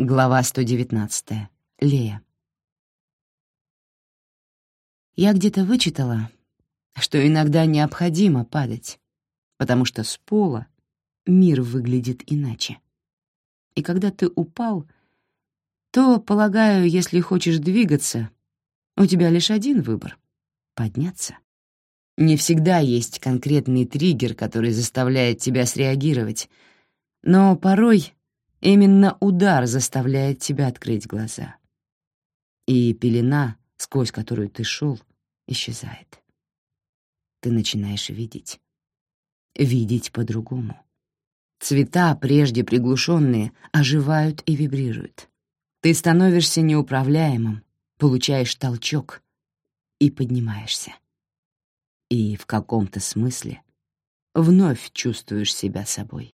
Глава 119. Лея. Я где-то вычитала, что иногда необходимо падать, потому что с пола мир выглядит иначе. И когда ты упал, то, полагаю, если хочешь двигаться, у тебя лишь один выбор — подняться. Не всегда есть конкретный триггер, который заставляет тебя среагировать, но порой Именно удар заставляет тебя открыть глаза. И пелена, сквозь которую ты шел, исчезает. Ты начинаешь видеть. Видеть по-другому. Цвета, прежде приглушенные, оживают и вибрируют. Ты становишься неуправляемым, получаешь толчок и поднимаешься. И в каком-то смысле вновь чувствуешь себя собой.